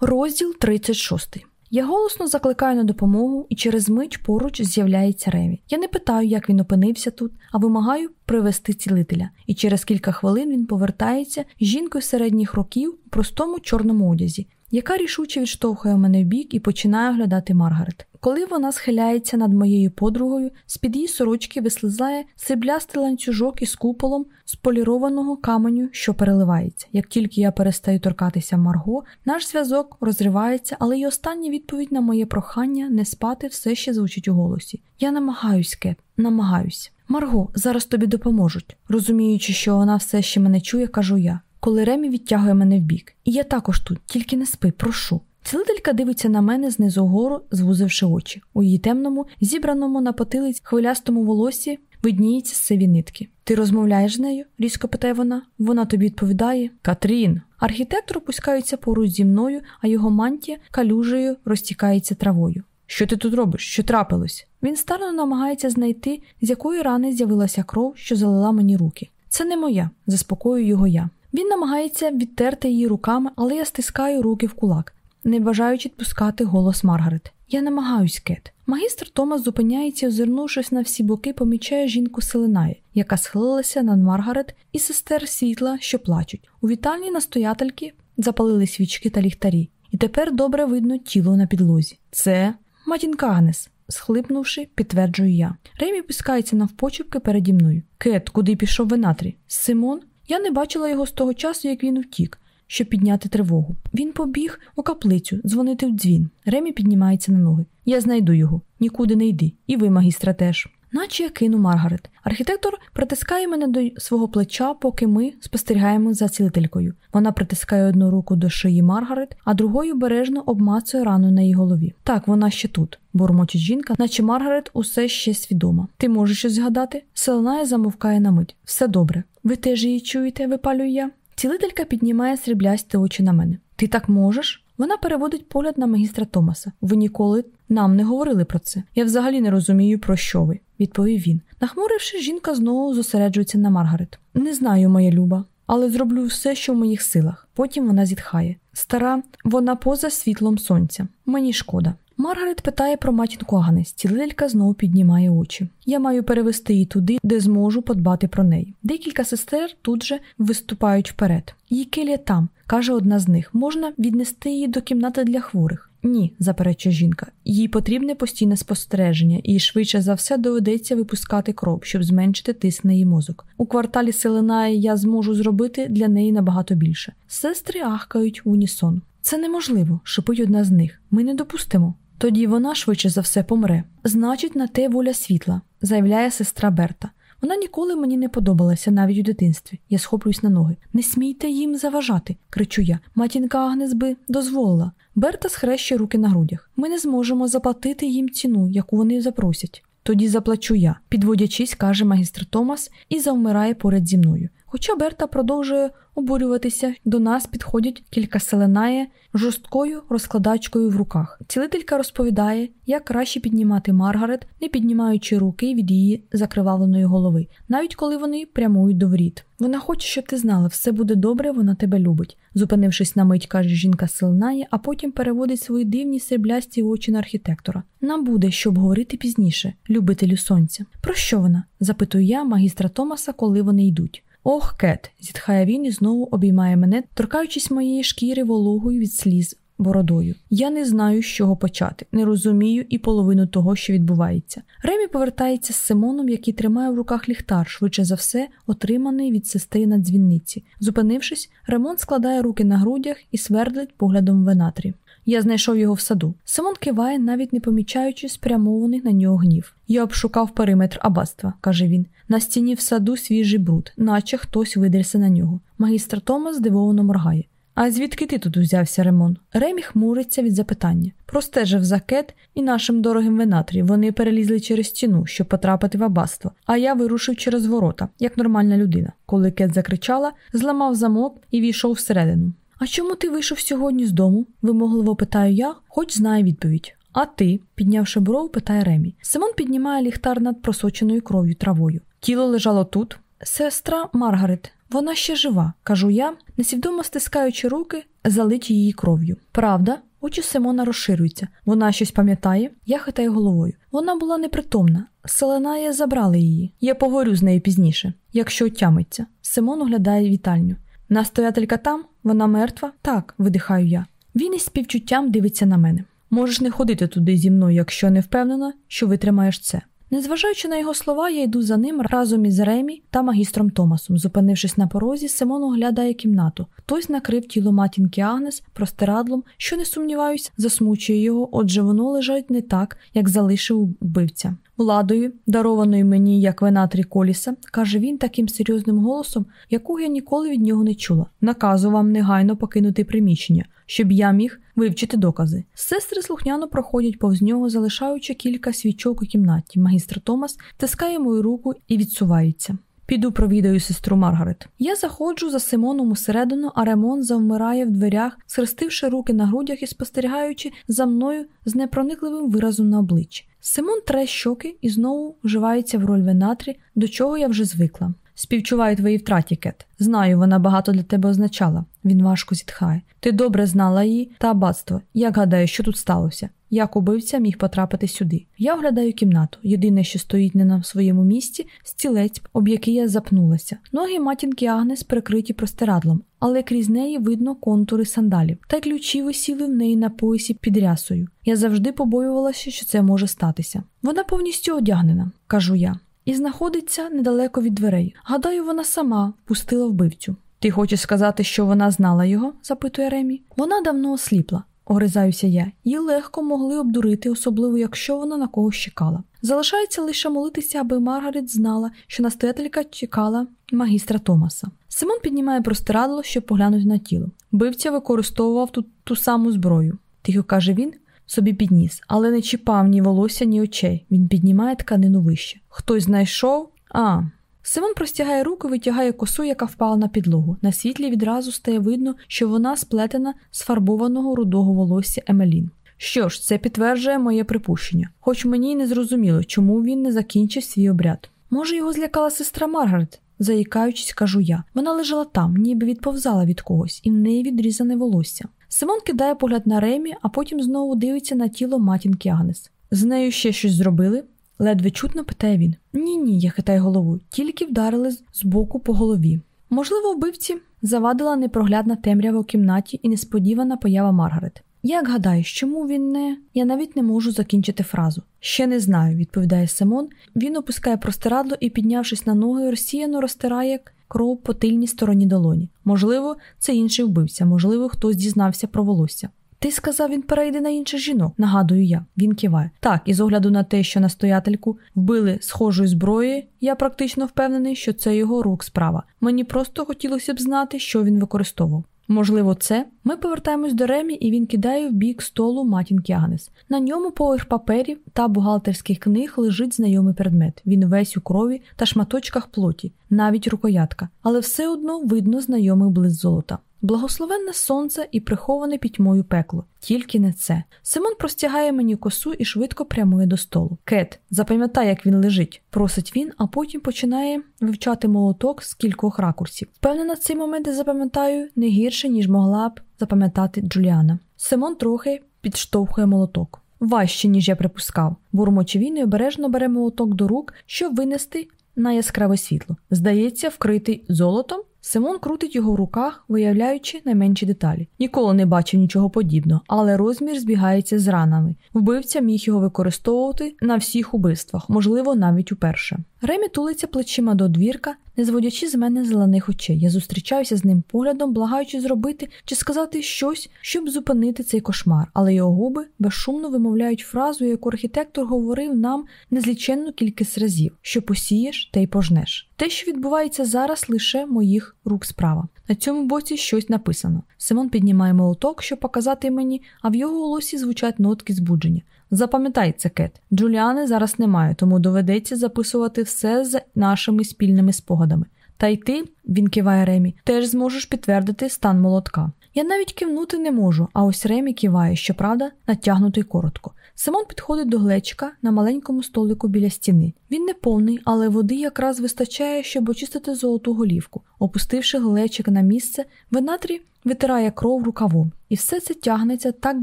Розділ 36. Я голосно закликаю на допомогу, і через мить поруч з'являється Реві. Я не питаю, як він опинився тут, а вимагаю привести цілителя. І через кілька хвилин він повертається з жінкою середніх років у простому чорному одязі, яка рішуче відштовхує мене в бік і починає оглядати Маргарет. Коли вона схиляється над моєю подругою, з-під її сорочки вислизає сріблястий ланцюжок із куполом з полірованого каменю, що переливається. Як тільки я перестаю торкатися Марго, наш зв'язок розривається, але й остання відповідь на моє прохання не спати все ще звучить у голосі. Я намагаюсь, Кет, намагаюсь. Марго, зараз тобі допоможуть. Розуміючи, що вона все ще мене чує, кажу я коли Ремі відтягує мене вбік. І я також тут, тільки не спи, прошу. Цілителька дивиться на мене знизу вгору, звузивши очі. У її темному, зібраному на потилиць хвилястому волосі видніється сиві нитки. Ти розмовляєш з нею? різко питає вона. Вона тобі відповідає Катрін. Архітектор опускається поруч зі мною, а його мантія калюжею розтікається травою. Що ти тут робиш? Що трапилось? Він старано намагається знайти, з якої рани з'явилася кров, що залила мені руки. Це не моя, заспокоюю його я. Він намагається відтерти її руками, але я стискаю руки в кулак, не бажаючи відпускати голос Маргарет. Я намагаюсь, Кет. Магістр Томас зупиняється, озирнувшись на всі боки, помічає жінку Селенає, яка схилилася над Маргарет і сестер світла, що плачуть. У вітальні настоятельки запалили свічки та ліхтарі, і тепер добре видно тіло на підлозі. Це матінка Агнес. Схлипнувши, підтверджую я. Ремі пускається навпочепки переді мною. Кет, куди пішов венатрі? Симон я не бачила його з того часу, як він втік, щоб підняти тривогу. Він побіг у каплицю, дзвонити в дзвін. Ремі піднімається на ноги. Я знайду його, нікуди не йди. І ви, магістра, теж. Наче я кину Маргарет. Архітектор притискає мене до свого плеча, поки ми спостерігаємо за цілителькою. Вона притискає одну руку до шиї Маргарет, а другою бережно обмацує рану на її голові. Так, вона ще тут, бурмочить жінка, наче Маргарет усе ще свідома. Ти можеш щось згадати? Селеная замовкає на мить. Все добре. Ви теж її чуєте, випалюю я. Цілителька піднімає сріблясті очі на мене. Ти так можеш? Вона переводить погляд на магістра Томаса. Ви ніколи нам не говорили про це. Я взагалі не розумію, про що ви, відповів він. Нахмуривши, жінка знову зосереджується на Маргарет. Не знаю, моя люба, але зроблю все, що в моїх силах. Потім вона зітхає. Стара, вона поза світлом сонця. Мені шкода. Маргарет питає про матінку Агнес. Цілителька знову піднімає очі. Я маю перевести її туди, де зможу подбати про неї. Декілька сестер тут же виступають вперед. Її келія там, каже одна з них, можна віднести її до кімнати для хворих. Ні, заперечує жінка. Їй потрібне постійне спостереження, і швидше за все доведеться випускати кров, щоб зменшити тиск на її мозок. У кварталі Селенає я зможу зробити для неї набагато більше. Сестри ахкають в унісон. Це неможливо, шипить одна з них. Ми не допустимо. Тоді вона швидше за все помре. Значить, на те воля світла, заявляє сестра Берта. Вона ніколи мені не подобалася навіть у дитинстві. Я схоплююсь на ноги. Не смійте їм заважати, кричу я. Матінка Агнес би дозволила. Берта схрещує руки на грудях. Ми не зможемо заплатити їм ціну, яку вони запросять. Тоді заплачу я, підводячись, каже магістр Томас і завмирає поряд зі мною. Хоча Берта продовжує обурюватися, до нас підходять кілька селенає жорсткою розкладачкою в руках. Цілителька розповідає, як краще піднімати Маргарет, не піднімаючи руки від її закривавленої голови, навіть коли вони прямують до воріт. Вона хоче, щоб ти знала, все буде добре, вона тебе любить. Зупинившись на мить, каже жінка селенає, а потім переводить свої дивні сріблясті очі на архітектора. Нам буде що обговорити пізніше, любителю сонця. Про що вона? запитую я магістра Томаса, коли вони йдуть. Ох, кет, зітхає він і знову обіймає мене, торкаючись моєї шкіри вологою від сліз бородою. Я не знаю, з чого почати, не розумію і половину того, що відбувається. Ремі повертається з Симоном, який тримає в руках ліхтар, швидше за все, отриманий від сестри на дзвінниці. Зупинившись, Ремон складає руки на грудях і свердлить поглядом венатрі. Я знайшов його в саду. Симон киває, навіть не помічаючи спрямований на нього гнів. Я обшукав периметр аббатства», – каже він. На стіні в саду свіжий бруд, наче хтось видерся на нього. Магістр Томас здивовано моргає. А звідки ти тут узявся, Ремон? Ремі хмуриться від запитання. Простежив за кет і нашим дорогим венатрі. Вони перелізли через стіну, щоб потрапити в аббатство, а я вирушив через ворота, як нормальна людина. Коли кет закричала, зламав замок і війшов всередину. А чому ти вийшов сьогодні з дому? вимогливо питаю я, хоч знаю відповідь. А ти, піднявши брову, питає Ремі. Симон піднімає ліхтар над просоченою кров'ю травою. Тіло лежало тут. Сестра Маргарет Вона ще жива, кажу я, несвідомо стискаючи руки, залиті її кров'ю. Правда? Очі Симона розширюються. Вона щось пам'ятає, я хитаю головою. Вона була непритомна. Селенає забрали її. Я поговорю з нею пізніше, якщо отямиться. Симон оглядає вітальню. Настоятелька там, вона мертва? Так, видихаю я. Він із співчуттям дивиться на мене. Можеш не ходити туди зі мною, якщо не впевнена, що витримаєш це. Незважаючи на його слова, я йду за ним разом із Ремі та магістром Томасом. Зупинившись на порозі, Симон оглядає кімнату. Хтось накрив тіло матінки Агнес простирадлом, що не сумніваюсь, засмучує його, отже, воно лежить не так, як залишив вбивця. Владою, дарованою мені як винатрі коліса, каже він таким серйозним голосом, якого я ніколи від нього не чула. Наказу вам негайно покинути приміщення, щоб я міг вивчити докази. Сестри слухняно проходять повз нього, залишаючи кілька свічок у кімнаті. Магістр Томас тискає мою руку і відсувається. Піду провідаю сестру Маргарет. Я заходжу за Симоном усередину, а Ремон завмирає в дверях, схрестивши руки на грудях і спостерігаючи за мною з непроникливим виразом на обличчі. Симон тре щоки і знову вживається в роль винатрі, до чого я вже звикла. Співчуваю твоїй втраті, Кет. Знаю, вона багато для тебе означала. Він важко зітхає. Ти добре знала її та аббатство. Як гадаю, що тут сталося? Як убивця міг потрапити сюди? Я оглядаю кімнату. Єдине, що стоїть не на своєму місці, стілець, об який я запнулася. Ноги матінки Агнес прикриті простирадлом, але крізь неї видно контури сандалів, та ключі висіли в неї на поясі під рясою. Я завжди побоювалася, що це може статися. Вона повністю одягнена, кажу я і знаходиться недалеко від дверей. Гадаю, вона сама пустила вбивцю. Ти хочеш сказати, що вона знала його? запитує Ремі. Вона давно осліпла, огризаюся я, її легко могли обдурити, особливо якщо вона на когось чекала. Залишається лише молитися, аби Маргарет знала, що настоятелька чекала магістра Томаса. Симон піднімає простирадло, щоб поглянути на тіло. Вбивця використовував ту, ту саму зброю. Тихо каже він, собі під ніс, але не чіпав ні волосся, ні очей. Він піднімає тканину вище. Хтось знайшов? А. Симон простягає руку, витягає косу, яка впала на підлогу. На світлі відразу стає видно, що вона сплетена з фарбованого рудого волосся Емелін. Що ж, це підтверджує моє припущення, хоч мені й не зрозуміло, чому він не закінчив свій обряд. Може, його злякала сестра Маргарет, заїкаючись, кажу я. Вона лежала там, ніби відповзала від когось, і в неї відрізане волосся. Симон кидає погляд на Ремі, а потім знову дивиться на тіло матінки Агнес. З нею ще щось зробили? Ледве чутно питає він. Ні, ні, я хитаю головою, тільки вдарили з боку по голові. Можливо, вбивці завадила непроглядна темрява у кімнаті і несподівана поява Маргарет. Як гадаєш, чому він не. Я навіть не можу закінчити фразу. Ще не знаю, відповідає Симон. Він опускає простирадло і, піднявшись на ноги, розсіяно розтирає кров по тильній стороні долоні. Можливо, це інший вбився, можливо, хтось дізнався про волосся. Ти сказав, він перейде на інших жінок, нагадую я. Він киває. Так, і з огляду на те, що настоятельку вбили схожої зброї, я практично впевнений, що це його рук справа. Мені просто хотілося б знати, що він використовував. Можливо, це ми повертаємось до Ремі, і він кидає в бік столу матінки Агнес. На ньому поверх паперів та бухгалтерських книг лежить знайомий предмет. Він весь у крові та шматочках плоті, навіть рукоятка, але все одно видно знайомий близ золота. Благословенне сонце і приховане пітьмою пекло, тільки не це. Симон простягає мені косу і швидко прямує до столу. Кет, запам'ятай, як він лежить, просить він, а потім починає вивчати молоток з кількох ракурсів. Впевнена, цей момент я запам'ятаю не гірше, ніж могла б запам'ятати Джуліана. Симон трохи підштовхує молоток. Важче, ніж я припускав. Бурмочі він і обережно бере молоток до рук, щоб винести на яскраве світло. Здається, вкритий золотом. Симон крутить його в руках, виявляючи найменші деталі. Ніколи не бачив нічого подібного, але розмір збігається з ранами. Вбивця міг його використовувати на всіх убивствах, можливо, навіть уперше. Ремі тулиться плечима до двірка, не зводячи з мене зелених очей. Я зустрічаюся з ним поглядом, благаючи зробити чи сказати щось, щоб зупинити цей кошмар, але його губи безшумно вимовляють фразу, яку архітектор говорив нам незліченну кількість разів: що посієш, те й пожнеш. Те, що відбувається зараз, лише моїх рук справа. На цьому боці щось написано. Симон піднімає молоток, щоб показати мені, а в його голосі звучать нотки збудження. Запам'ятай це, Кет. Джуліани зараз немає, тому доведеться записувати все з нашими спільними спогадами. Та й ти, він киває Ремі, теж зможеш підтвердити стан молотка. Я навіть кивнути не можу, а ось Ремі киває, щоправда, натягнутий коротко. Симон підходить до глечика на маленькому столику біля стіни. Він не повний, але води якраз вистачає, щоб очистити золоту голівку. Опустивши глечик на місце, Венатрі витирає кров рукавом, і все це тягнеться так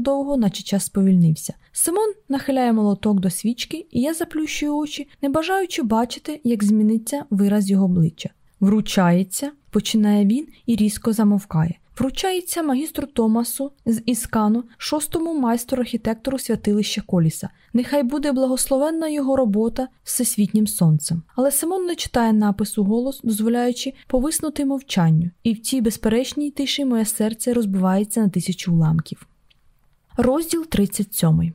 довго, наче час сповільнився. Симон нахиляє молоток до свічки, і я заплющую очі, не бажаючи бачити, як зміниться вираз його обличчя. Вручається, починає він і різко замовкає. Вручається магістру Томасу з Іскану, шостому майстру архітектору святилища Коліса. Нехай буде благословенна його робота всесвітнім сонцем. Але Симон не читає напису голос, дозволяючи повиснути мовчанню, і в цій безперечній тиші моє серце розбивається на тисячу уламків. Розділ 37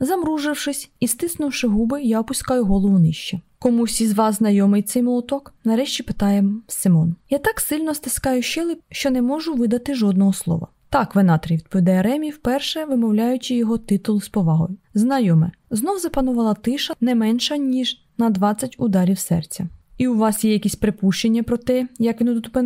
Замружившись і стиснувши губи, я опускаю голову нижче. Комусь із вас знайомий цей молоток? Нарешті питає Симон. Я так сильно стискаю щелеп, що не можу видати жодного слова. Так, венатрій, відповідає Ремі, вперше вимовляючи його титул з повагою. Знайоме, знов запанувала тиша не менша, ніж на 20 ударів серця. І у вас є якісь припущення про те, як він тут?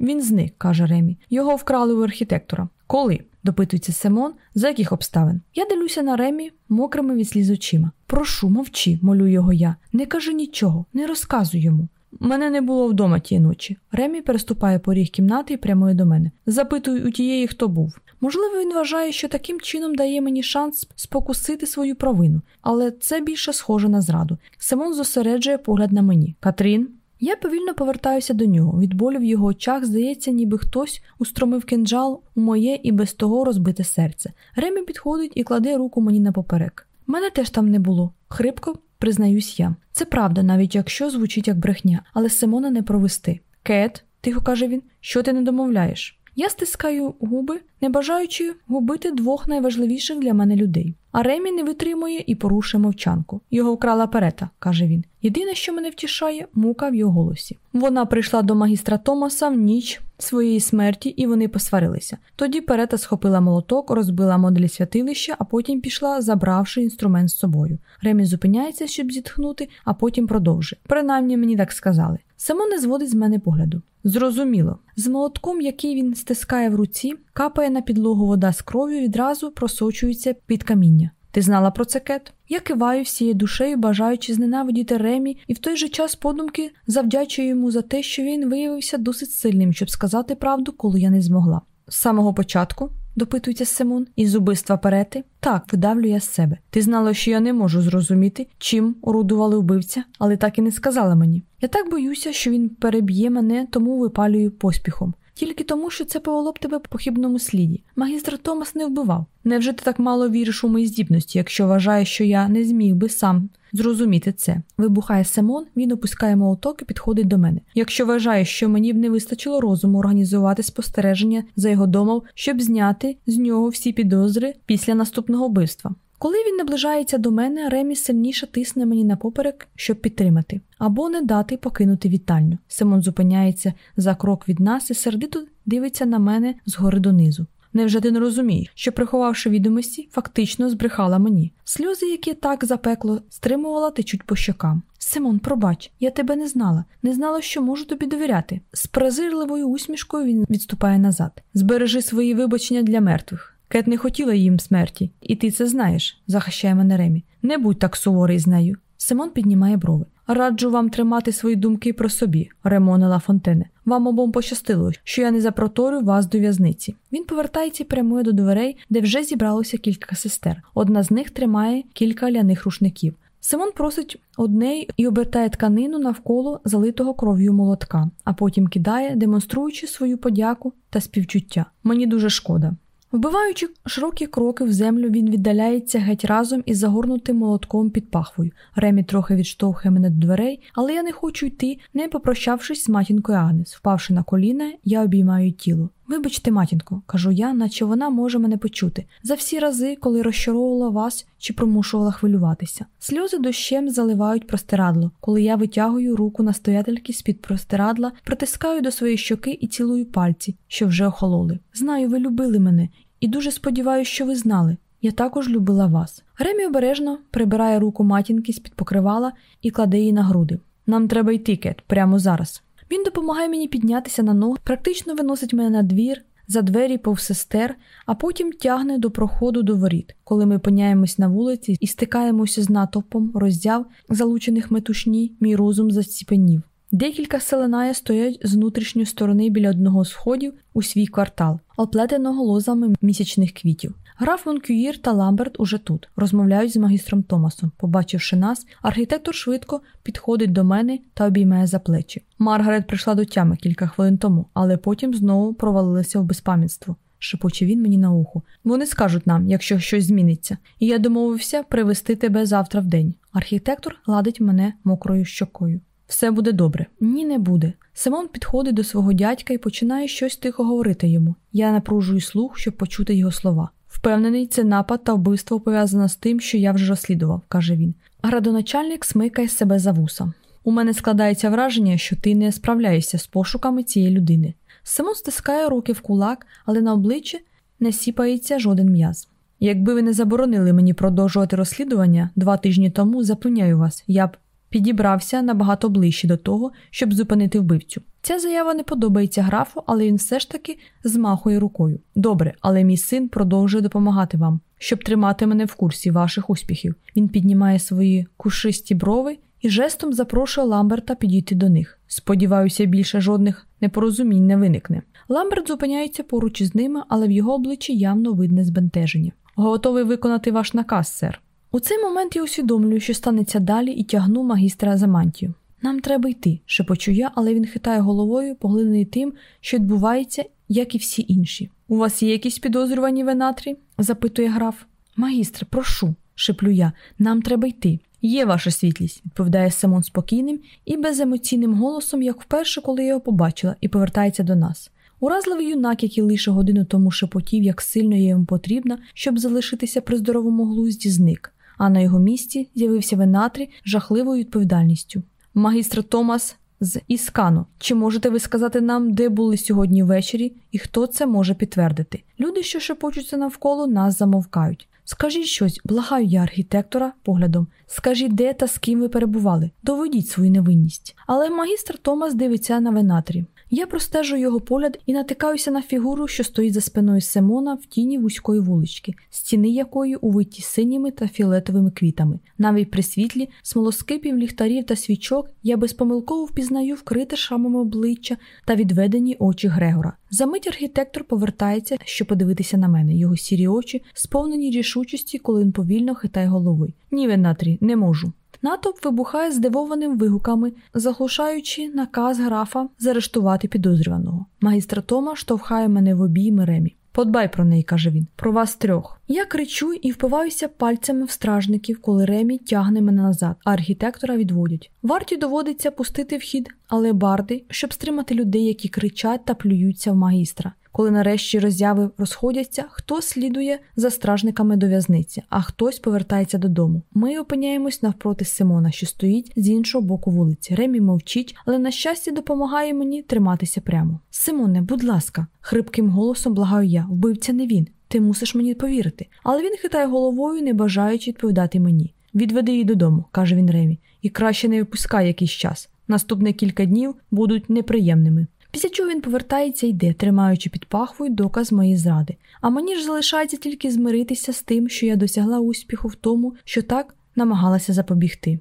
Він зник, каже Ремі. Його вкрали у архітектора. Коли? Допитується Симон, за яких обставин. Я дивлюся на Ремі мокрими від сліз очима. Прошу, мовчи, молю його я. Не кажи нічого, не розказуй йому. Мене не було вдома тієї ночі. Ремі переступає поріг кімнати і прямує до мене. Запитую у тієї, хто був. Можливо, він вважає, що таким чином дає мені шанс спокусити свою провину, але це більше схоже на зраду. Симон зосереджує погляд на мені. Катрін. Я повільно повертаюся до нього. Від болю в його очах здається, ніби хтось устромив кинджал у моє і без того розбите серце. Ремі підходить і кладе руку мені на поперек. Мене теж там не було. Хрипко признаюсь я. Це правда, навіть якщо звучить як брехня, але Симона не провести. Кет, тихо каже він, що ти не домовляєш? Я стискаю губи, не бажаючи губити двох найважливіших для мене людей. А Ремі не витримує і порушує мовчанку. Його вкрала перета, каже він. Єдине, що мене втішає, мука в його голосі. Вона прийшла до магістра Томаса в ніч своєї смерті, і вони посварилися. Тоді перета схопила молоток, розбила модель святилища, а потім пішла, забравши інструмент з собою. Ремі зупиняється, щоб зітхнути, а потім продовжує. Принаймні мені так сказали. Само не зводить з мене погляду. Зрозуміло, з молотком, який він стискає в руці, капає на підлогу вода з кров'ю, відразу просочується під каміння. Ти знала про це кет? Я киваю всією душею, бажаючи зненавидіти Ремі, і в той же час подумки завдячую йому за те, що він виявився досить сильним, щоб сказати правду, коли я не змогла. З самого початку допитується Симон, із убивства перети? Так, видавлю я з себе. Ти знала, що я не можу зрозуміти, чим орудували вбивця, але так і не сказала мені. Я так боюся, що він переб'є мене, тому випалюю поспіхом. Тільки тому, що це повело б тебе по хібному сліді. Магістр Томас не вбивав. Невже ти так мало віриш у мої здібності, якщо вважаєш, що я не зміг би сам зрозуміти це? Вибухає Симон, він опускає молоток і підходить до мене. Якщо вважаєш, що мені б не вистачило розуму організувати спостереження за його домом, щоб зняти з нього всі підозри після наступного вбивства. Коли він наближається до мене, Ремі сильніше тисне мені на поперек, щоб підтримати, або не дати покинути вітальню. Симон зупиняється за крок від нас і сердито дивиться на мене згори донизу. Невже ти не розумієш, що, приховавши відомості, фактично збрехала мені? Сльози, які так запекло, стримувала течуть по щокам. Симон, пробач, я тебе не знала, не знала, що можу тобі довіряти. З презирливою усмішкою він відступає назад. Збережи свої вибачення для мертвих. Кет не хотіла їм смерті, і ти це знаєш, захищає мене Ремі. Не будь так суворий з нею. Симон піднімає брови. Раджу вам тримати свої думки про собі, Ремонела Фонтене. Вам обом пощастило, що я не запроторю вас до в'язниці. Він повертається і прямує до дверей, де вже зібралося кілька сестер. Одна з них тримає кілька ляних рушників. Симон просить одне і обертає тканину навколо залитого кров'ю молотка, а потім кидає, демонструючи свою подяку та співчуття. Мені дуже шкода. Вбиваючи широкі кроки в землю, він віддаляється геть разом із загорнутим молотком під пахвою. Ремі трохи відштовхує мене до дверей, але я не хочу йти, не попрощавшись з матінкою Агнес. Впавши на коліна, я обіймаю тіло. Вибачте, матінко, кажу я, наче вона може мене почути за всі рази, коли розчаровувала вас чи примушувала хвилюватися. Сльози дощем заливають простирадло, коли я витягую руку настоятельки з-під простирадла, притискаю до своєї щоки і цілую пальці, що вже охололи. Знаю, ви любили мене, і дуже сподіваюся, що ви знали. Я також любила вас. Ремі обережно прибирає руку матінки з під покривала і кладе її на груди. Нам треба йти, Кет, прямо зараз. Він допомагає мені піднятися на ноги, практично виносить мене на двір, за двері повз сестер, а потім тягне до проходу до воріт. Коли ми опиняємось на вулиці і стикаємося з натовпом роздяв, залучених метушні, мій розум заціпенів. Декілька селенає стоять з внутрішньої сторони біля одного з входів у свій квартал, оплетеного лозами місячних квітів. Граф Монкюїр та Ламберт уже тут розмовляють з магістром Томасом. Побачивши нас, архітектор швидко підходить до мене та обіймає за плечі. Маргарет прийшла до тями кілька хвилин тому, але потім знову провалилася в безпам'ятство. Шепоче він мені на ухо. Вони скажуть нам, якщо щось зміниться, і я домовився привезти тебе завтра в день. Архітектор гладить мене мокрою щокою. Все буде добре. Ні, не буде. Симон підходить до свого дядька і починає щось тихо говорити йому. Я напружую слух, щоб почути його слова. Впевнений, це напад та вбивство пов'язано з тим, що я вже розслідував, каже він. Градоначальник смикає себе за вуса. У мене складається враження, що ти не справляєшся з пошуками цієї людини. Симон стискає руки в кулак, але на обличчі не сіпається жоден м'яз. Якби ви не заборонили мені продовжувати розслідування два тижні тому, запевняю вас, я б підібрався набагато ближче до того, щоб зупинити вбивцю. Ця заява не подобається графу, але він все ж таки змахує рукою. Добре, але мій син продовжує допомагати вам, щоб тримати мене в курсі ваших успіхів. Він піднімає свої кушисті брови і жестом запрошує Ламберта підійти до них. Сподіваюся, більше жодних непорозумінь не виникне. Ламберт зупиняється поруч із ними, але в його обличчі явно видне збентеження. Готовий виконати ваш наказ, сер. У цей момент я усвідомлюю, що станеться далі, і тягну магістра за мантію. Нам треба йти, шепочу я, але він хитає головою, поглинений тим, що відбувається, як і всі інші. У вас є якісь підозрювані венатрі? запитує граф. Магістре, прошу, шеплю я, нам треба йти. Є ваша світлість, відповідає Симон спокійним і беземоційним голосом, як вперше, коли я його побачила, і повертається до нас. Уразливий юнак, який лише годину тому шепотів, як сильно я йому потрібна, щоб залишитися при здоровому глузді, зник а на його місці з'явився Венатрі з жахливою відповідальністю. Магістр Томас з Іскану. Чи можете ви сказати нам, де були сьогодні ввечері і хто це може підтвердити? Люди, що шепочуться навколо, нас замовкають. Скажіть щось, благаю я архітектора поглядом. Скажіть, де та з ким ви перебували. Доведіть свою невинність. Але магістр Томас дивиться на венатрі. Я простежу його погляд і натикаюся на фігуру, що стоїть за спиною Симона в тіні вузької вулички, стіни якої увиті синіми та фіолетовими квітами. Навіть при світлі смолоскипів, ліхтарів та свічок я безпомилково впізнаю вкрите шрамами обличчя та відведені очі Грегора. Замить архітектор повертається, щоб подивитися на мене. Його сірі очі сповнені рішучості, коли він повільно хитає голови. Ні, Венатрі, не можу. Натовп вибухає здивованим вигуками, заглушаючи наказ графа заарештувати підозрюваного. Магістр Тома штовхає мене в обійми ремі. Подбай про неї, каже він, про вас трьох. Я кричу і впиваюся пальцями в стражників, коли Ремі тягне мене назад, а архітектора відводять. Варті доводиться пустити вхід, але барди, щоб стримати людей, які кричать та плюються в магістра. Коли нарешті роззяви розходяться, хтось слідує за стражниками до в'язниці, а хтось повертається додому. Ми опиняємось навпроти Симона, що стоїть з іншого боку вулиці. Ремі мовчить, але на щастя допомагає мені триматися прямо. Симоне, будь ласка, хрипким голосом благаю я, вбивця не він. Ти мусиш мені повірити. Але він хитає головою, не бажаючи відповідати мені. Відведи її додому, каже він Ремі, і краще не випускай якийсь час. Наступні кілька днів будуть неприємними. Після чого він повертається і йде, тримаючи під пахвою доказ моєї зради. А мені ж залишається тільки змиритися з тим, що я досягла успіху в тому, що так намагалася запобігти.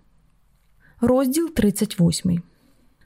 Розділ 38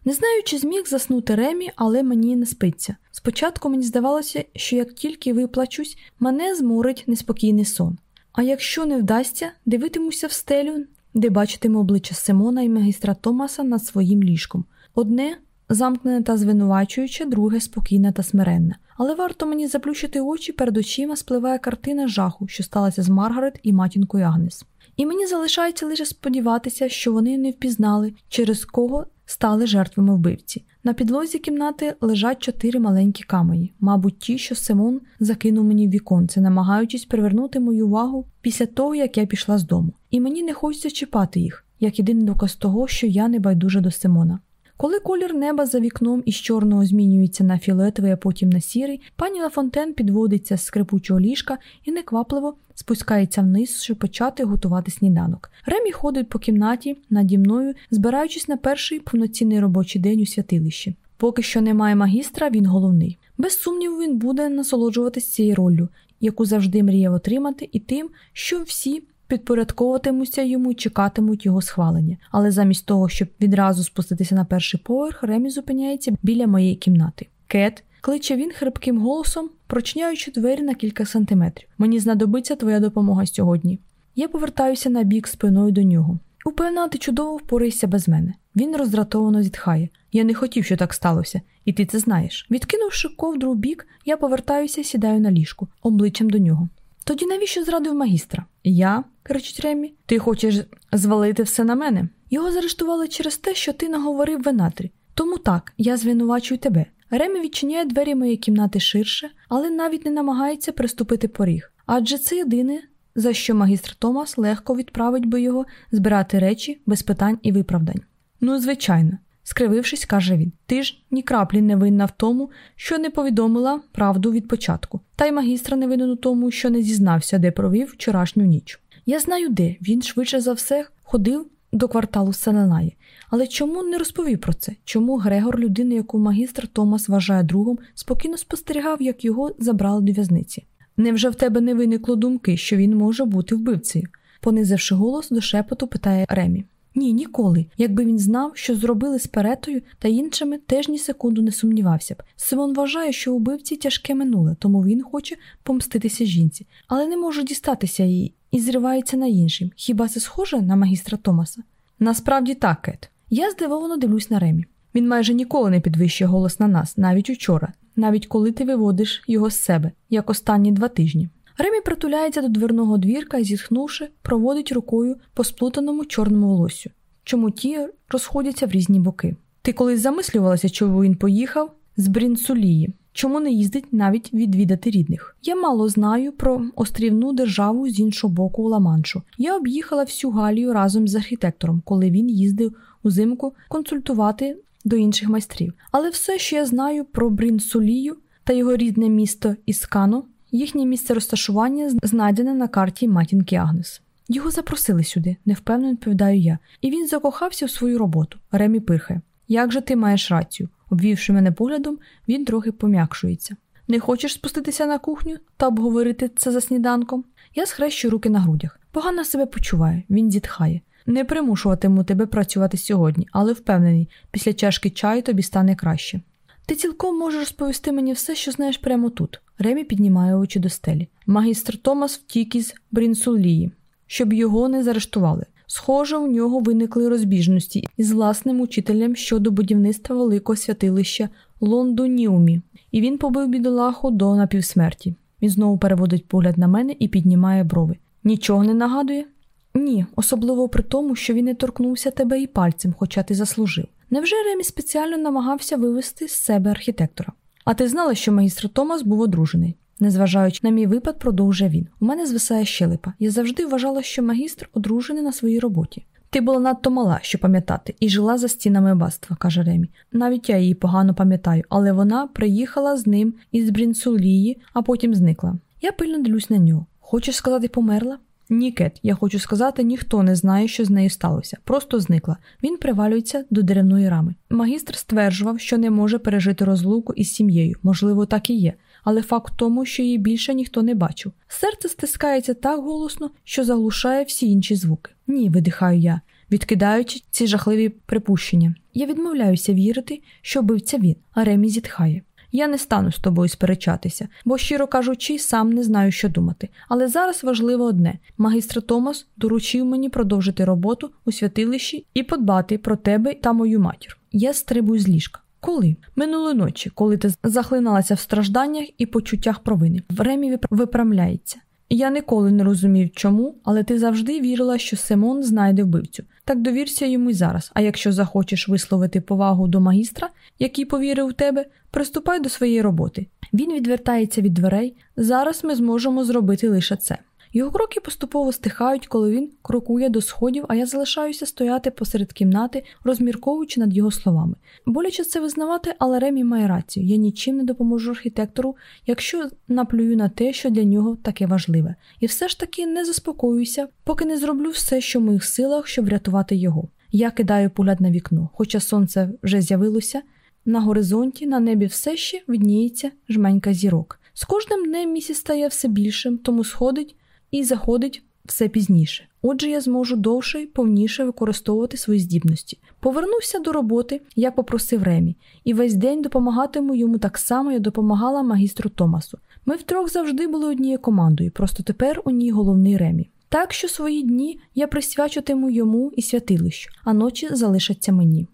Не знаю, чи зміг заснути Ремі, але мені не спиться. Спочатку мені здавалося, що як тільки виплачусь, мене зморить неспокійний сон. А якщо не вдасться, дивитимуся в стелю, де бачитиму обличчя Симона і магістра Томаса над своїм ліжком. Одне замкнене та звинувачуюче, друге спокійне та смиренне. Але варто мені заплющити очі, перед очима спливає картина жаху, що сталася з Маргарет і матінкою Агнес. І мені залишається лише сподіватися, що вони не впізнали, через кого стали жертвами вбивці. На підлозі кімнати лежать чотири маленькі камені, мабуть, ті, що Симон закинув мені в віконце, намагаючись привернути мою увагу після того, як я пішла з дому. І мені не хочеться чіпати їх, як єдиний доказ того, що я не байдужа до Симона. Коли колір неба за вікном із чорного змінюється на фіолетовий, а потім на сірий, пані Лафонтен підводиться з скрипучого ліжка і неквапливо спускається вниз, щоб почати готувати сніданок. Ремі ходить по кімнаті наді мною, збираючись на перший повноцінний робочий день у святилищі. Поки що немає магістра, він головний. Без сумніву, він буде насолоджуватися цією роллю, яку завжди мріяв отримати, і тим, що всі підпорядковуватимуться йому і чекатимуть його схвалення. Але замість того, щоб відразу спуститися на перший поверх, Ремі зупиняється біля моєї кімнати. Кет, кличе він хрипким голосом, прочиняючи двері на кілька сантиметрів. Мені знадобиться твоя допомога сьогодні. Я повертаюся на бік спиною до нього. Упевнена, ти чудово впораєшся без мене. Він роздратовано зітхає. Я не хотів, що так сталося, і ти це знаєш. Відкинувши ковдру в бік, я повертаюся сідаю на ліжку, обличчям до нього. Тоді навіщо зрадив магістра? Я, кричить Ремі, ти хочеш звалити все на мене? Його заарештували через те, що ти наговорив венатрі. Тому так, я звинувачую тебе. Ремі відчиняє двері моєї кімнати ширше, але навіть не намагається приступити поріг. Адже це єдине, за що магістр Томас легко відправить би його збирати речі без питань і виправдань. Ну, звичайно, скривившись, каже він: Ти ж ні краплі не винна в тому, що не повідомила правду від початку, та й магістра не винен у тому, що не зізнався, де провів вчорашню ніч. Я знаю, де він швидше за все ходив до кварталу Селенає. Але чому не розповів про це? Чому Грегор, людина, яку магістр Томас вважає другом, спокійно спостерігав, як його забрали до в'язниці? Невже в тебе не виникло думки, що він може бути вбивцею? понизивши голос до шепоту, питає Ремі. Ні, ніколи. Якби він знав, що зробили з перетою та іншими, теж ні секунду не сумнівався б. Симон вважає, що убивці тяжке минуле, тому він хоче помститися жінці, але не може дістатися її і зривається на іншим. Хіба це схоже на магістра Томаса? Насправді так, Кет. Я здивовано дивлюсь на Ремі. Він майже ніколи не підвищує голос на нас, навіть учора, навіть коли ти виводиш його з себе, як останні два тижні. Ремі притуляється до дверного двірка і, зітхнувши, проводить рукою по сплутаному чорному волоссю, чому ті розходяться в різні боки. Ти колись замислювалася, чому він поїхав з Брінсулії, чому не їздить навіть відвідати рідних. Я мало знаю про острівну державу з іншого боку Ла-Маншу. Я об'їхала всю Галію разом з архітектором, коли він їздив узимку консультувати до інших майстрів. Але все, що я знаю про Брінсулію та його рідне місто Іскано, їхнє місце розташування знайдене на карті матінки Агнес. Його запросили сюди, невпевнено відповідаю я, і він закохався в свою роботу. Ремі пирхає. Як же ти маєш рацію? Обвівши мене поглядом, він трохи пом'якшується. Не хочеш спуститися на кухню та обговорити це за сніданком? Я схрещу руки на грудях. Погано себе почуваю, він зітхає. Не примушуватиму тебе працювати сьогодні, але впевнений, після чашки чаю тобі стане краще. Ти цілком можеш розповісти мені все, що знаєш прямо тут. Ремі піднімає очі до стелі. Магістр Томас втік із Брінсулії, щоб його не заарештували. Схоже, у нього виникли розбіжності із власним учителем щодо будівництва великого святилища Лондоніумі, і він побив бідолаху до напівсмерті. Він знову переводить погляд на мене і піднімає брови. Нічого не нагадує? Ні, особливо при тому, що він не торкнувся тебе і пальцем, хоча ти заслужив. Невже Ремі спеціально намагався вивести з себе архітектора? А ти знала, що магістр Томас був одружений? Незважаючи на мій випад, продовжує він. У мене звисає щелепа. Я завжди вважала, що магістр одружений на своїй роботі. Ти була надто мала, щоб пам'ятати, і жила за стінами аббатства, каже Ремі. Навіть я її погано пам'ятаю, але вона приїхала з ним із Брінсулії, а потім зникла. Я пильно дивлюсь на нього. Хочеш сказати, померла? Ні, Кет, я хочу сказати, ніхто не знає, що з нею сталося. Просто зникла. Він привалюється до деревної рами. Магістр стверджував, що не може пережити розлуку із сім'єю. Можливо, так і є. Але факт тому, що її більше ніхто не бачив. Серце стискається так голосно, що заглушає всі інші звуки. Ні, видихаю я, відкидаючи ці жахливі припущення. Я відмовляюся вірити, що вбивця він, а Ремі зітхає. Я не стану з тобою сперечатися, бо, щиро кажучи, сам не знаю, що думати. Але зараз важливо одне: магістр Томас доручив мені продовжити роботу у святилищі і подбати про тебе та мою матір. Я стрибую з ліжка. Коли? Минулої ночі, коли ти захлиналася в стражданнях і почуттях провини. Времі випрямляється. Я ніколи не розумів, чому, але ти завжди вірила, що Симон знайде вбивцю. Так довірся йому й зараз. А якщо захочеш висловити повагу до магістра, який повірив у тебе, приступай до своєї роботи. Він відвертається від дверей. Зараз ми зможемо зробити лише це. Його кроки поступово стихають, коли він крокує до сходів, а я залишаюся стояти посеред кімнати, розмірковуючи над його словами. Боляче це визнавати, але Ремі має рацію. Я нічим не допоможу архітектору, якщо наплюю на те, що для нього таке важливе. І все ж таки не заспокоюся, поки не зроблю все, що в моїх силах, щоб врятувати його. Я кидаю погляд на вікно, хоча сонце вже з'явилося. На горизонті, на небі все ще видніється жменька зірок. З кожним днем місяць стає все більшим, тому сходить і заходить все пізніше. Отже, я зможу довше й повніше використовувати свої здібності. Повернувся до роботи, як попросив Ремі, і весь день допомагатиму йому так само, як допомагала магістру Томасу. Ми втрьох завжди були однією командою, просто тепер у ній головний Ремі. Так що свої дні я присвячуватиму йому і святилищу, а ночі залишаться мені.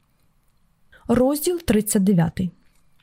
Розділ 39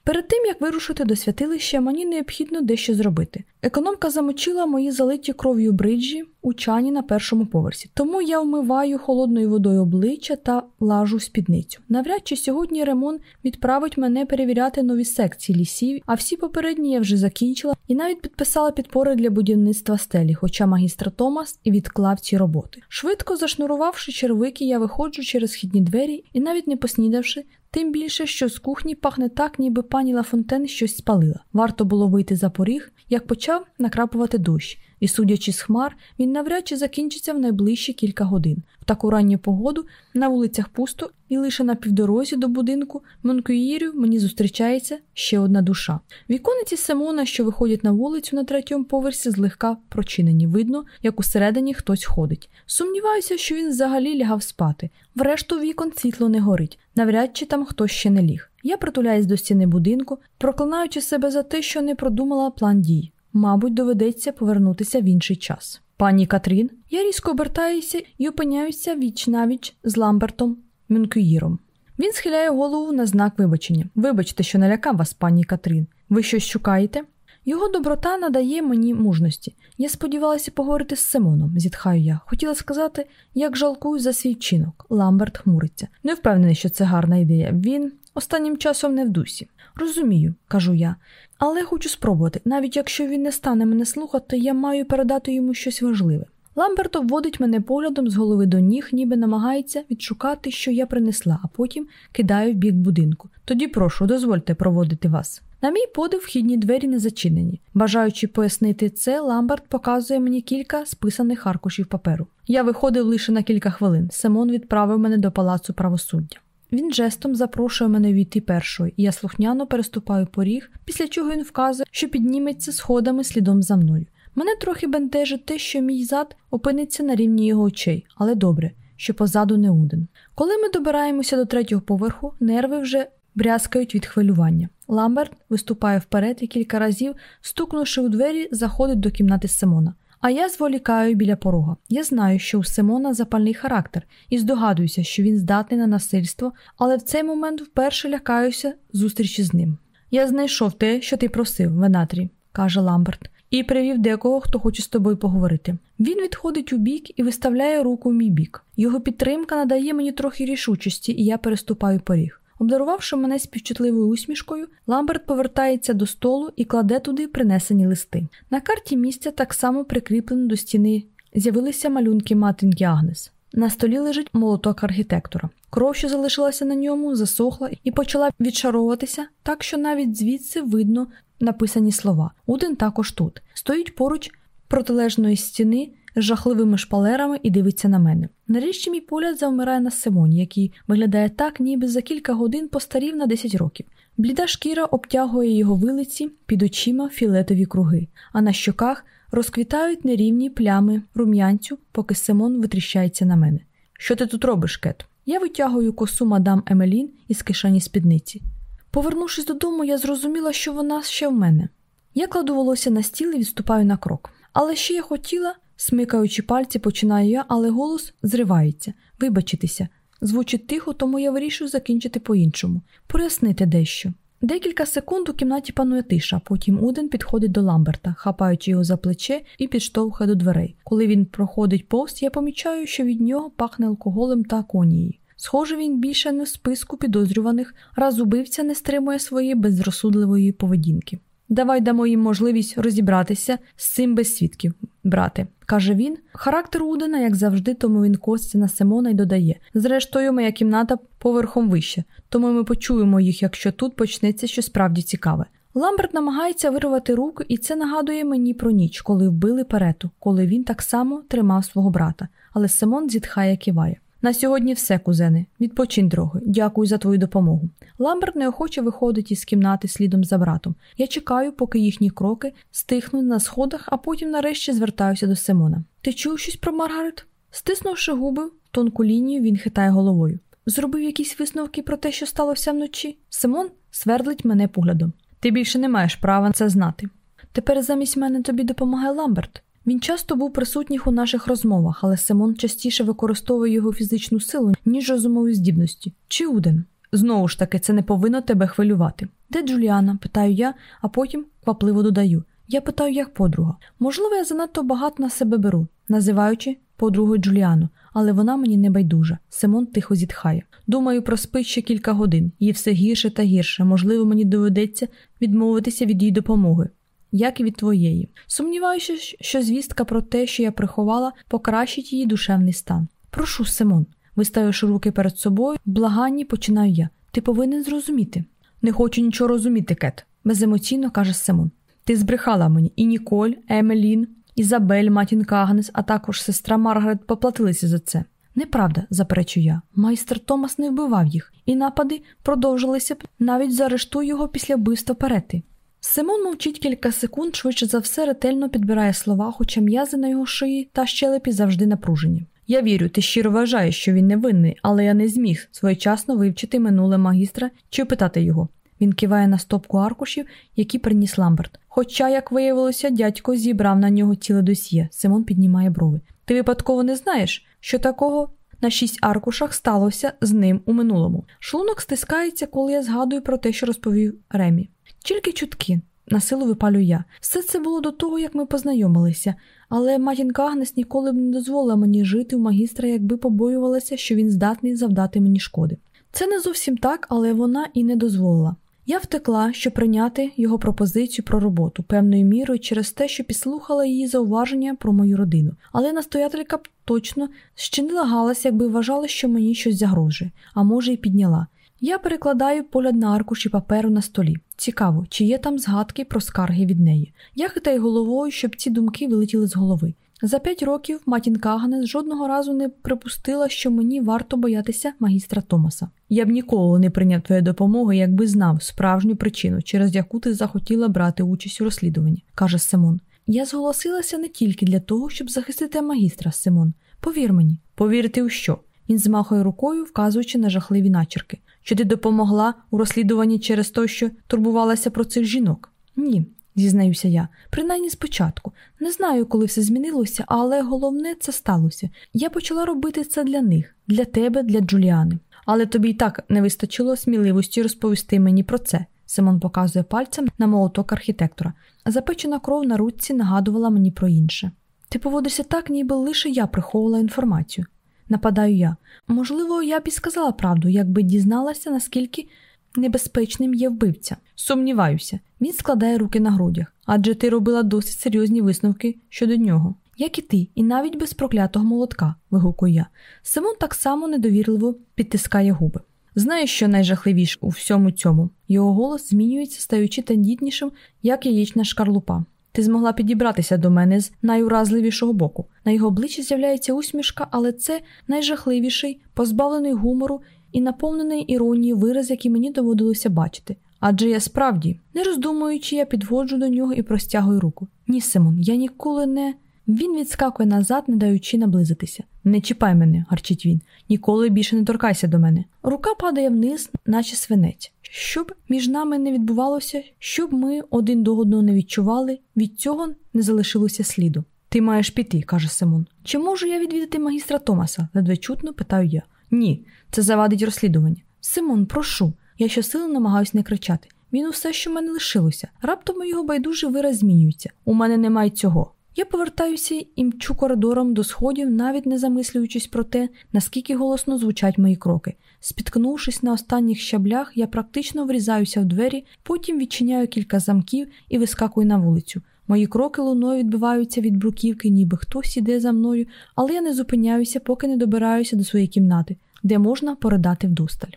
Перед тим як вирушити до святилища, мені необхідно дещо зробити. Економка замочила мої залиті кров'ю бриджі у чані на першому поверсі, тому я вмиваю холодною водою обличчя та лажу спідницю. Навряд чи сьогодні ремонт відправить мене перевіряти нові секції лісів, а всі попередні я вже закінчила і навіть підписала підпори для будівництва стелі, хоча магістр Томас і відклав ці роботи. Швидко зашнурувавши червики, я виходжу через східні двері і, навіть не поснідавши, Тим більше, що з кухні пахне так, ніби пані Лафонтен щось спалила. Варто було вийти за поріг, як почав накрапувати дощ, і, судячи з хмар, він навряд чи закінчиться в найближчі кілька годин. В таку ранню погоду на вулицях пусто, і лише на півдорозі до будинку Монкюїрів мені зустрічається ще одна душа. Вікониці Симона, що виходять на вулицю на третьому поверсі, злегка прочинені. Видно, як усередині хтось ходить. Сумніваюся, що він взагалі лягав спати. Врешту вікон світло не горить, навряд чи там хтось ще не ліг. Я притуляюсь до стіни будинку, проклинаючи себе за те, що не продумала план дій. Мабуть, доведеться повернутися в інший час. Пані Катрін, я різко обертаюся і опиняюся віч навіч з Ламбертом Мюнкюїром. Він схиляє голову на знак вибачення. Вибачте, що налякав вас, пані Катрін. Ви щось шукаєте? Його доброта надає мені мужності. Я сподівалася поговорити з Симоном, зітхаю я. Хотіла сказати, як жалкую за свій вчинок. Ламберт хмуриться. Не впевнений, що це гарна ідея. Він останнім часом не в дусі. Розумію, кажу я, але хочу спробувати. Навіть якщо він не стане мене слухати, я маю передати йому щось важливе. Ламберт обводить мене поглядом з голови до ніг, ніби намагається відшукати, що я принесла, а потім кидаю в бік будинку. Тоді прошу, дозвольте проводити вас. На мій подив вхідні двері не зачинені. Бажаючи пояснити це, Ламберт показує мені кілька списаних аркушів паперу. Я виходив лише на кілька хвилин. Симон відправив мене до палацу правосуддя. Він жестом запрошує мене війти першою, і я слухняно переступаю поріг, після чого він вказує, що підніметься сходами слідом за мною. Мене трохи бентежить те, що мій зад опиниться на рівні його очей, але добре, що позаду не уден. Коли ми добираємося до третього поверху, нерви вже брязкають від хвилювання. Ламберт виступає вперед і кілька разів, стукнувши у двері, заходить до кімнати Симона. А я зволікаю біля порога. Я знаю, що у Симона запальний характер, і здогадуюся, що він здатний на насильство, але в цей момент вперше лякаюся зустрічі з ним. Я знайшов те, що ти просив, Венатрі, каже Ламберт, і привів декого, хто хоче з тобою поговорити. Він відходить у бік і виставляє руку в мій бік. Його підтримка надає мені трохи рішучості, і я переступаю поріг. Обдарувавши мене співчутливою усмішкою, Ламберт повертається до столу і кладе туди принесені листи. На карті місця так само прикріплено до стіни. З'явилися малюнки матінки Агнес. На столі лежить молоток архітектора. Кров, що залишилася на ньому, засохла і почала відшаровуватися, так що навіть звідси видно написані слова. Уден також тут. Стоїть поруч протилежної стіни з жахливими шпалерами і дивиться на мене. Нарешті мій погляд завмирає на Симоні, який виглядає так, ніби за кілька годин постарів на 10 років. Бліда шкіра обтягує його вилиці під очима філетові круги, а на щоках розквітають нерівні плями рум'янцю, поки Симон витріщається на мене. Що ти тут робиш, Кет? Я витягую косу мадам Емелін із кишені спідниці. Повернувшись додому, я зрозуміла, що вона ще в мене. Я кладу волосся на стіл і відступаю на крок. Але ще я хотіла, Смикаючи пальці, починаю я, але голос зривається. Вибачитися. Звучить тихо, тому я вирішую закінчити по-іншому, пояснити дещо. Декілька секунд у кімнаті панує тиша, потім Уден підходить до Ламберта, хапаючи його за плече і підштовхує до дверей. Коли він проходить повз, я помічаю, що від нього пахне алкоголем та аконією. Схоже, він більше не в списку підозрюваних, раз убивця не стримує своєї безрозсудливої поведінки. Давай дамо їм можливість розібратися з цим без свідків, брате, каже він. Характер Удена, як завжди, тому він коситься на Симона і додає. Зрештою, моя кімната поверхом вище, тому ми почуємо їх, якщо тут почнеться щось справді цікаве. Ламберт намагається вирвати руку, і це нагадує мені про ніч, коли вбили перету, коли він так само тримав свого брата, але Симон зітхає киває. На сьогодні все, кузене. Відпочинь трохи. Дякую за твою допомогу. Ламберт неохоче виходить із кімнати слідом за братом. Я чекаю, поки їхні кроки стихнуть на сходах, а потім нарешті звертаюся до Симона. Ти чув щось про Маргарет? Стиснувши губи тонку лінію, він хитає головою. Зробив якісь висновки про те, що сталося вночі. Симон свердлить мене поглядом. Ти більше не маєш права це знати. Тепер замість мене тобі допомагає Ламберт. Він часто був присутніх у наших розмовах, але Симон частіше використовує його фізичну силу, ніж розумові здібності. Чи Уден? Знову ж таки, це не повинно тебе хвилювати. Де Джуліана? питаю я, а потім квапливо додаю. Я питаю, як подруга. Можливо, я занадто багато на себе беру, називаючи подругою Джуліану, але вона мені не байдужа. Симон тихо зітхає. Думаю, проспить ще кілька годин, їй все гірше та гірше. Можливо, мені доведеться відмовитися від її допомоги як і від твоєї. Сумніваюся, що звістка про те, що я приховала, покращить її душевний стан. Прошу, Симон, виставивши руки перед собою, благанні починаю я. Ти повинен зрозуміти. Не хочу нічого розуміти, Кет, беземоційно каже Симон. Ти збрехала мені і Ніколь, Емелін, Ізабель, матінка Агнес, а також сестра Маргарет поплатилися за це. Неправда, заперечую я. Майстер Томас не вбивав їх, і напади продовжилися навіть заарештую його після вбивства Перети. Симон мовчить кілька секунд, швидше за все ретельно підбирає слова, хоча м'язи на його шиї та щелепі завжди напружені. Я вірю, ти щиро вважаєш, що він невинний, але я не зміг своєчасно вивчити минуле магістра чи опитати його. Він киває на стопку аркушів, які приніс Ламберт. Хоча, як виявилося, дядько зібрав на нього ціле досьє. Симон піднімає брови. Ти випадково не знаєш, що такого на шість аркушах сталося з ним у минулому. Шлунок стискається, коли я згадую про те, що розповів Ремі. Тільки чутки, на силу випалю я. Все це було до того, як ми познайомилися, але матінка Агнес ніколи б не дозволила мені жити у магістра, якби побоювалася, що він здатний завдати мені шкоди. Це не зовсім так, але вона і не дозволила. Я втекла, щоб прийняти його пропозицію про роботу певною мірою через те, що підслухала її зауваження про мою родину. Але настоятелька б точно ще не лагалася, якби вважала, що мені щось загрожує, а може, й підняла. Я перекладаю погляд на аркуші паперу на столі. Цікаво, чи є там згадки про скарги від неї. Я хитаю головою, щоб ці думки вилетіли з голови. За п'ять років матінка Агнес жодного разу не припустила, що мені варто боятися магістра Томаса. Я б ніколи не прийняв твою допомогу, якби знав справжню причину, через яку ти захотіла брати участь у розслідуванні, каже Симон. Я зголосилася не тільки для того, щоб захистити магістра Симон. Повір мені, повірити у що? Він змахує рукою, вказуючи на жахливі начерки що ти допомогла у розслідуванні через те, що турбувалася про цих жінок? Ні, зізнаюся я. Принаймні спочатку. Не знаю, коли все змінилося, але головне це сталося. Я почала робити це для них, для тебе, для Джуліани. Але тобі й так не вистачило сміливості розповісти мені про це. Симон показує пальцем на молоток архітектора. Запечена кров на руці нагадувала мені про інше. Ти поводишся так, ніби лише я приховувала інформацію нападаю я. Можливо, я б і сказала правду, якби дізналася, наскільки небезпечним є вбивця. Сумніваюся, він складає руки на грудях, адже ти робила досить серйозні висновки щодо нього. Як і ти, і навіть без проклятого молотка, вигукую я. Симон так само недовірливо підтискає губи. Знаєш, що найжахливіше у всьому цьому? Його голос змінюється, стаючи тендітнішим, як яєчна шкарлупа. Ти змогла підібратися до мене з найуразливішого боку. На його обличчі з'являється усмішка, але це найжахливіший, позбавлений гумору і наповнений іронією вираз, який мені доводилося бачити. Адже я справді, не роздумуючи, я підводжу до нього і простягую руку. Ні, Симон, я ніколи не. Він відскакує назад, не даючи наблизитися. Не чіпай мене, гарчить він. Ніколи більше не торкайся до мене. Рука падає вниз, наче свинець. Щоб між нами не відбувалося, щоб ми один до одного не відчували, від цього не залишилося сліду. Ти маєш піти, каже Симон. Чи можу я відвідати магістра Томаса? ледве чутно питаю я. Ні, це завадить розслідування. Симон, прошу. Я щосили намагаюся не кричати. Він усе, що в мене лишилося. Раптом його байдужий вираз змінюється. У мене немає цього. Я повертаюся і мчу коридором до сходів, навіть не замислюючись про те, наскільки голосно звучать мої кроки. Спіткнувшись на останніх щаблях, я практично врізаюся в двері, потім відчиняю кілька замків і вискакую на вулицю. Мої кроки луною відбиваються від бруківки, ніби хтось іде за мною, але я не зупиняюся, поки не добираюся до своєї кімнати, де можна поридати вдосталь.